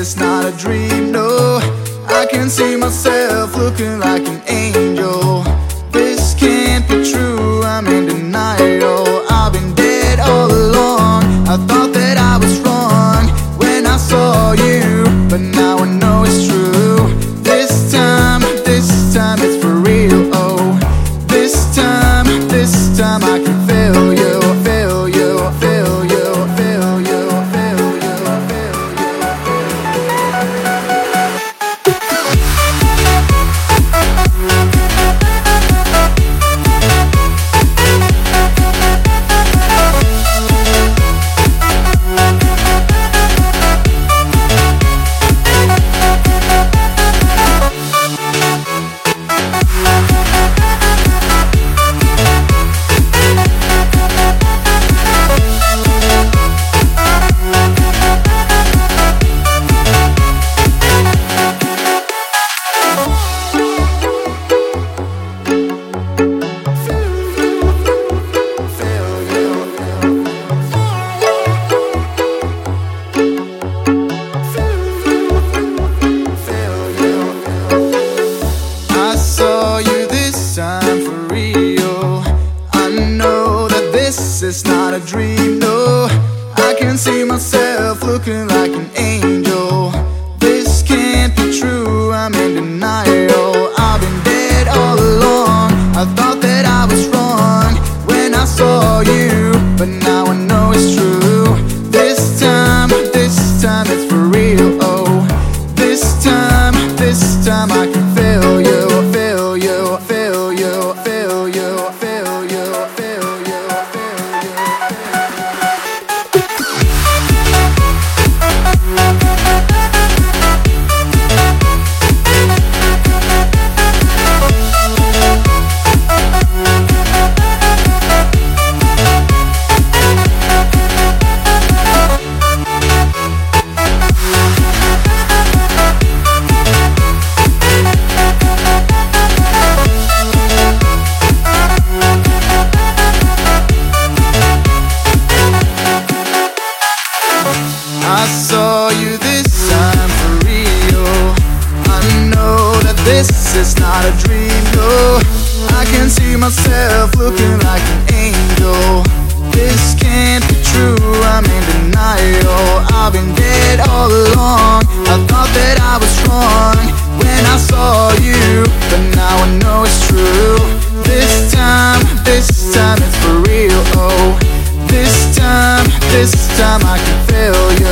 it's not a dream, no. I can see myself looking like an This is not a dream, no. I can see myself looking like an angel. I saw you this time for real. I know that this is not a dream, no. I can see myself looking like an angel. This can't be true, I'm in denial. I've been dead all along. I thought that I was when I saw you, but now I know it's true. This time, this time it's for real. Oh, this time, this time I can feel you.